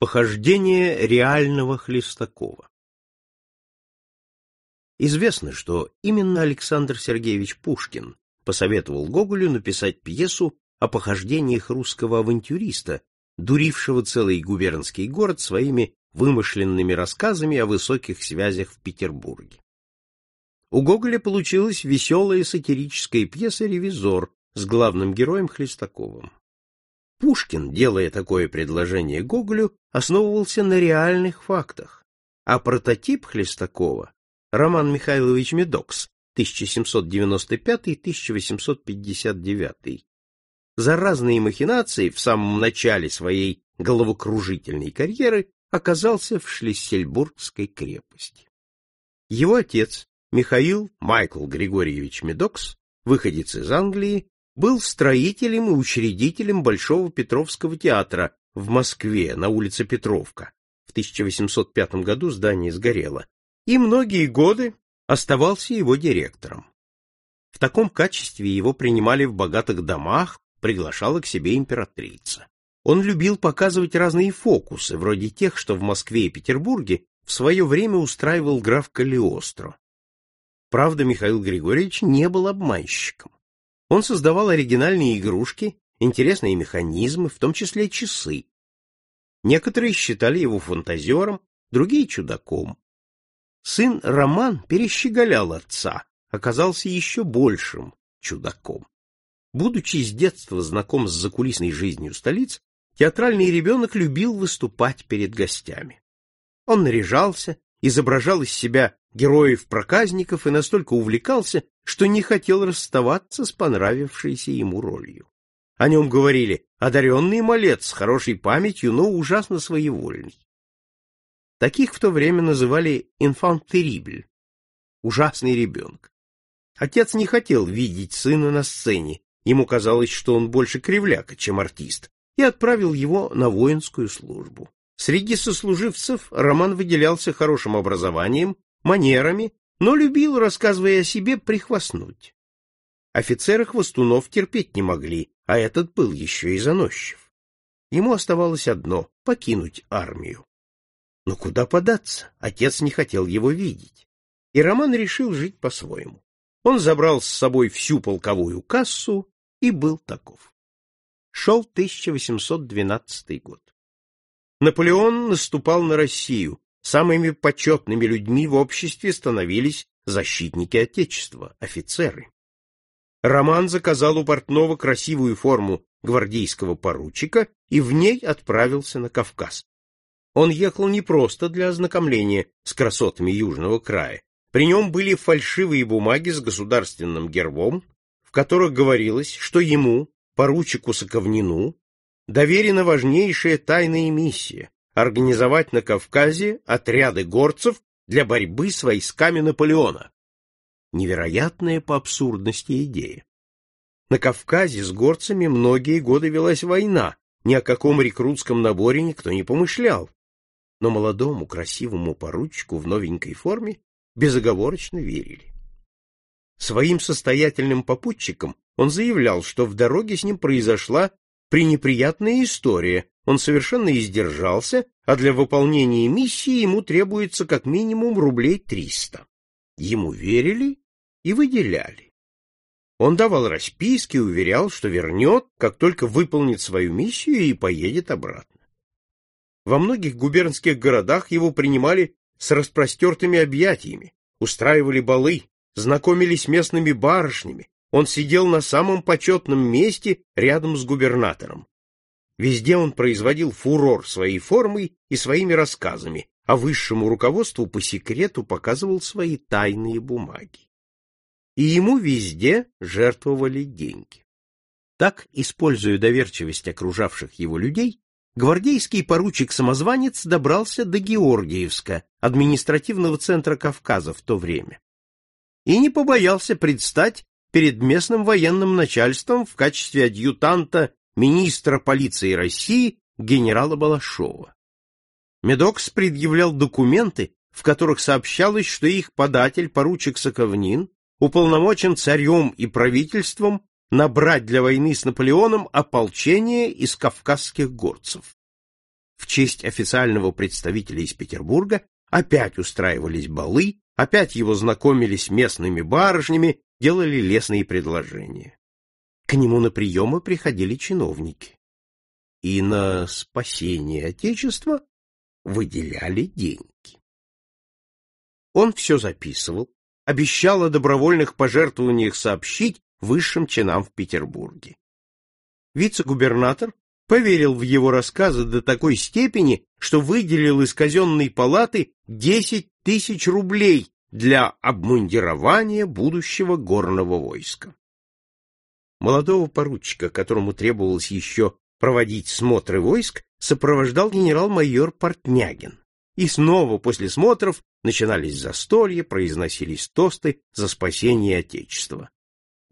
Похождение реального Хлестакова Известно, что именно Александр Сергеевич Пушкин посоветовал Гоголю написать пьесу о похождениях русского авантюриста, дурившего целый губернский город своими вымышленными рассказами о высоких связях в Петербурге. У Гоголя получилась веселая сатирическая пьеса «Ревизор» с главным героем Хлестаковым. Пушкин, делая такое предложение Гоголю, основывался на реальных фактах, а прототип Хлестакова — Роман Михайлович Медокс, 1795-1859, за разные махинации в самом начале своей головокружительной карьеры оказался в Шлиссельбургской крепости. Его отец, Михаил Майкл Григорьевич Медокс, выходец из Англии, был строителем и учредителем Большого Петровского театра в Москве на улице Петровка. В 1805 году здание сгорело, и многие годы оставался его директором. В таком качестве его принимали в богатых домах, приглашала к себе императрица. Он любил показывать разные фокусы, вроде тех, что в Москве и Петербурге в свое время устраивал граф Калиостро. Правда, Михаил Григорьевич не был обманщиком. Он создавал оригинальные игрушки, интересные механизмы, в том числе часы. Некоторые считали его фантазером, другие — чудаком. Сын Роман перещеголял отца, оказался еще большим чудаком. Будучи с детства знаком с закулисной жизнью столиц, театральный ребенок любил выступать перед гостями. Он наряжался, изображал из себя героев-проказников и настолько увлекался, что не хотел расставаться с понравившейся ему ролью. О нем говорили одаренный малец с хорошей памятью, но ужасно своевольный. Таких в то время называли «инфант терибль» — ужасный ребенок. Отец не хотел видеть сына на сцене, ему казалось, что он больше кривляка, чем артист, и отправил его на воинскую службу. Среди сослуживцев Роман выделялся хорошим образованием, манерами, но любил, рассказывая о себе, прихвастнуть. Офицеры хвостунов терпеть не могли, а этот был еще и заносчив. Ему оставалось одно — покинуть армию. Но куда податься? Отец не хотел его видеть. И Роман решил жить по-своему. Он забрал с собой всю полковую кассу и был таков. Шел 1812 год. Наполеон наступал на Россию. Самыми почетными людьми в обществе становились защитники Отечества, офицеры. Роман заказал у портного красивую форму гвардейского поручика и в ней отправился на Кавказ. Он ехал не просто для ознакомления с красотами Южного края. При нем были фальшивые бумаги с государственным гербом, в которых говорилось, что ему, поручику Соковнину, доверена важнейшая тайная миссия — организовать на Кавказе отряды горцев для борьбы с войсками Наполеона. Невероятная по абсурдности идея. На Кавказе с горцами многие годы велась война, ни о каком рекрутском наборе никто не помышлял. Но молодому красивому поручику в новенькой форме безоговорочно верили. Своим состоятельным попутчикам он заявлял, что в дороге с ним произошла пренеприятная история, он совершенно издержался, а для выполнения миссии ему требуется как минимум рублей триста. Ему верили и выделяли. Он давал расписки, уверял, что вернет, как только выполнит свою миссию и поедет обратно. Во многих губернских городах его принимали с распростертыми объятиями, устраивали балы, знакомились с местными барышнями, он сидел на самом почетном месте рядом с губернатором. Везде он производил фурор своей формой и своими рассказами, а высшему руководству по секрету показывал свои тайные бумаги. И ему везде жертвовали деньги. Так, используя доверчивость окружавших его людей, гвардейский поручик-самозванец добрался до Георгиевска, административного центра Кавказа в то время. И не побоялся предстать перед местным военным начальством в качестве адъютанта министра полиции России генерала Балашова. Медокс предъявлял документы, в которых сообщалось, что их податель, поручик Соковнин, уполномочен царем и правительством набрать для войны с Наполеоном ополчение из кавказских горцев. В честь официального представителя из Петербурга опять устраивались балы, опять его знакомили с местными барышнями, делали лестные предложения. К нему на приемы приходили чиновники. И на спасение Отечества выделяли деньги. Он все записывал, обещал о добровольных пожертвованиях сообщить высшим чинам в Петербурге. Вице-губернатор поверил в его рассказы до такой степени, что выделил из казенной палаты 10 тысяч рублей для обмундирования будущего горного войска. Молодого поручика, которому требовалось еще проводить смотры войск, сопровождал генерал-майор Портнягин. И снова после смотров начинались застолья, произносились тосты за спасение Отечества.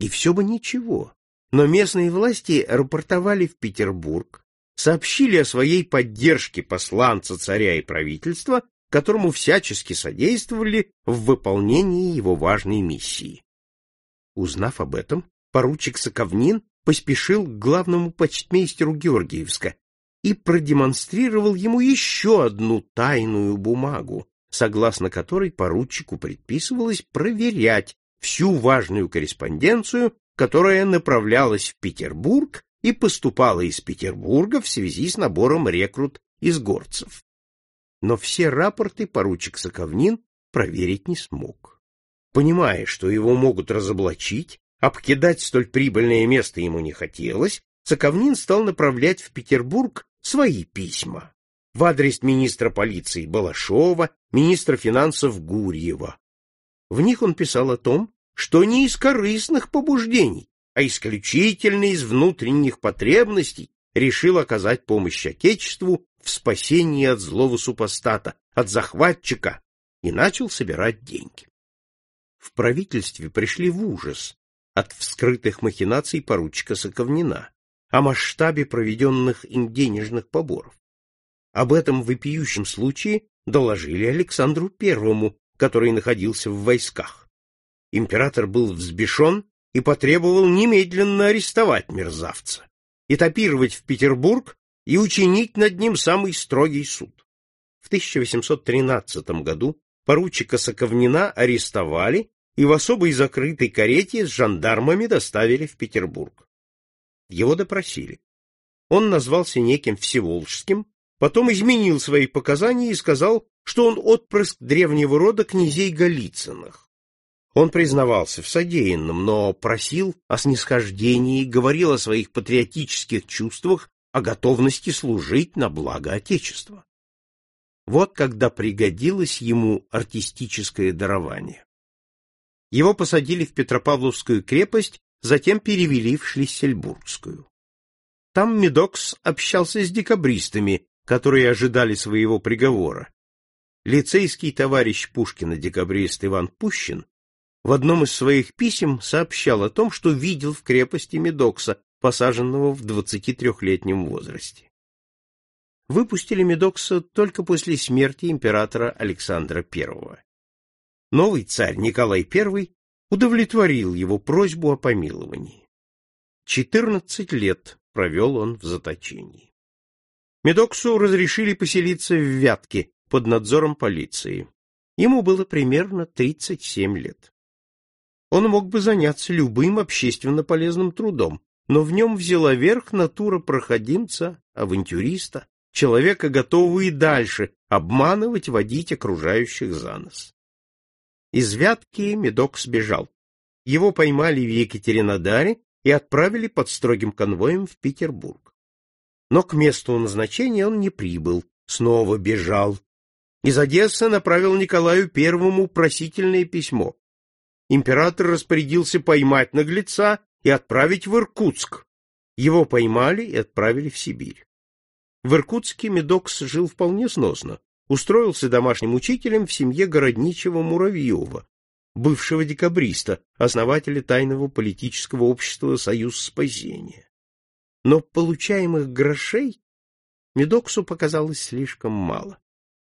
И все бы ничего, но местные власти рапортовали в Петербург, сообщили о своей поддержке посланца царя и правительства, которому всячески содействовали в выполнении его важной миссии. Узнав об этом, поручик Соковнин поспешил к главному почтмейстеру Георгиевска и продемонстрировал ему еще одну тайную бумагу, согласно которой поручику предписывалось проверять всю важную корреспонденцию, которая направлялась в Петербург и поступала из Петербурга в связи с набором рекрут из горцев. Но все рапорты поручик Соковнин проверить не смог. Понимая, что его могут разоблачить, обкидать столь прибыльное место ему не хотелось, Соковнин стал направлять в Петербург свои письма в адрес министра полиции Балашова, министра финансов Гурьева. В них он писал о том, что не из корыстных побуждений, а исключительно из внутренних потребностей решил оказать помощь Отечеству в спасении от злого супостата, от захватчика, и начал собирать деньги. В правительстве пришли в ужас от вскрытых махинаций поручика Соковнина, о масштабе проведенных им денежных поборов. Об этом вопиющем случае доложили Александру Первому, который находился в войсках. Император был взбешен и потребовал немедленно арестовать мерзавца, этапировать в Петербург и учинить над ним самый строгий суд. В 1813 году поручика Соковнина арестовали и в особой закрытой карете с жандармами доставили в Петербург. Его допросили. Он назвался неким Всеволжским, потом изменил свои показания и сказал, что он отпрыск древнего рода князей Голицыных. Он признавался в содеянном, но просил о снисхождении, говорил о своих патриотических чувствах, о готовности служить на благо Отечества. Вот когда пригодилось ему артистическое дарование. Его посадили в Петропавловскую крепость, затем перевели в Шлиссельбургскую. Там Медокс общался с декабристами, которые ожидали своего приговора. Лицейский товарищ Пушкина декабрист Иван Пущин в одном из своих писем сообщал о том, что видел в крепости Медокса, посаженного в 23-летнем возрасте. Выпустили Медокса только после смерти императора Александра I. Новый царь Николай I удовлетворил его просьбу о помиловании. 14 лет провел он в заточении. Медоксу разрешили поселиться в Вятке под надзором полиции. Ему было примерно 37 лет он мог бы заняться любым общественно полезным трудом, но в нем взяла верх натура проходимца, авантюриста, человека, готового и дальше обманывать, водить окружающих за нос. Из Вятки Медок сбежал. Его поймали в Екатеринодаре и отправили под строгим конвоем в Петербург. Но к месту назначения он не прибыл, снова бежал. Из Одессы направил Николаю Первому просительное письмо император распорядился поймать наглеца и отправить в Иркутск. Его поймали и отправили в Сибирь. В Иркутске Медокс жил вполне сносно, устроился домашним учителем в семье городничего Муравьева, бывшего декабриста, основателя тайного политического общества «Союз спасения». Но получаемых грошей Медоксу показалось слишком мало.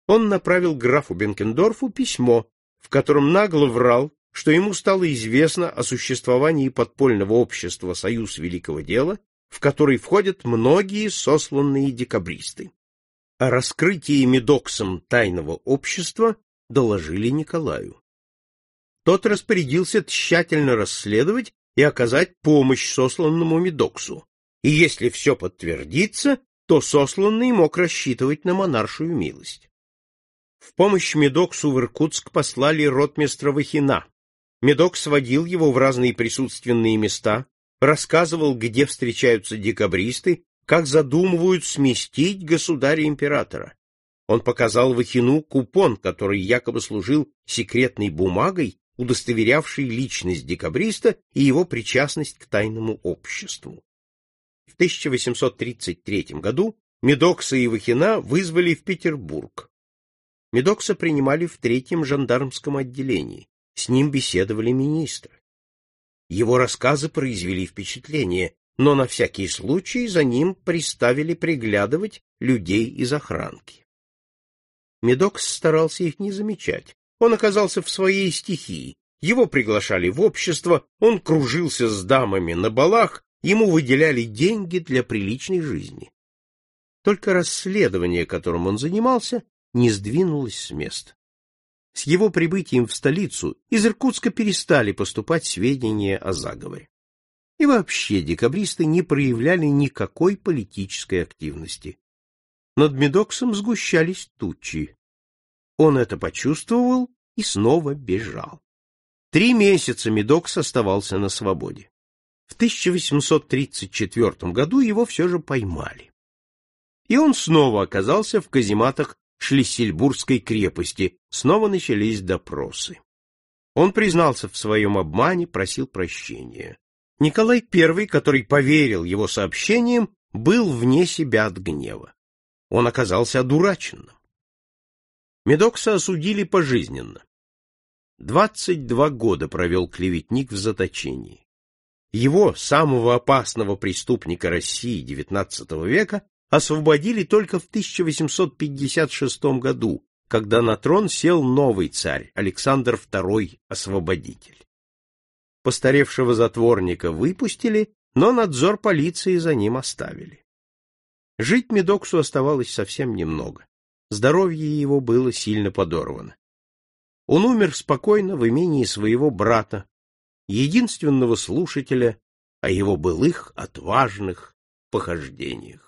Он направил графу Бенкендорфу письмо, в котором нагло врал, что ему стало известно о существовании подпольного общества «Союз Великого Дела», в который входят многие сосланные декабристы. О раскрытии Медоксом тайного общества доложили Николаю. Тот распорядился тщательно расследовать и оказать помощь сосланному Медоксу, и если все подтвердится, то сосланный мог рассчитывать на монаршую милость. В помощь Медоксу в Иркутск послали ротмистра Вахина. Медокс водил его в разные присутственные места, рассказывал, где встречаются декабристы, как задумывают сместить государя-императора. Он показал Вахину купон, который якобы служил секретной бумагой, удостоверявшей личность декабриста и его причастность к тайному обществу. В 1833 году Медокса и Вахина вызвали в Петербург. Медокса принимали в третьем жандармском отделении. С ним беседовали министры. Его рассказы произвели впечатление, но на всякий случай за ним приставили приглядывать людей из охранки. Медокс старался их не замечать. Он оказался в своей стихии. Его приглашали в общество, он кружился с дамами на балах, ему выделяли деньги для приличной жизни. Только расследование, которым он занимался, не сдвинулось с места. С его прибытием в столицу из Иркутска перестали поступать сведения о заговоре. И вообще декабристы не проявляли никакой политической активности. Над Медоксом сгущались тучи. Он это почувствовал и снова бежал. Три месяца Медокс оставался на свободе. В 1834 году его все же поймали. И он снова оказался в казематах Шлиссельбургской крепости, снова начались допросы. Он признался в своем обмане, просил прощения. Николай I, который поверил его сообщениям, был вне себя от гнева. Он оказался одураченным. Медокса осудили пожизненно. Двадцать два года провел клеветник в заточении. Его, самого опасного преступника России XIX века, освободили только в 1856 году, когда на трон сел новый царь, Александр II Освободитель. Постаревшего затворника выпустили, но надзор полиции за ним оставили. Жить Медоксу оставалось совсем немного. Здоровье его было сильно подорвано. Он умер спокойно в имении своего брата, единственного слушателя о его былых отважных похождениях.